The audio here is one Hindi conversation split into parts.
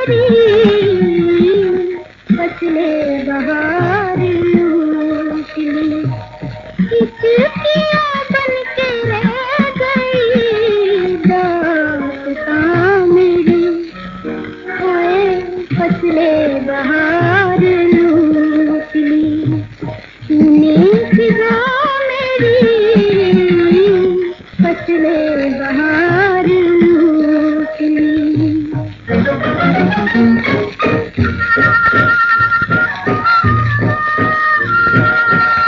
मेरी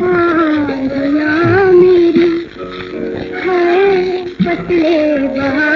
हाँ मेरी है पतले बहा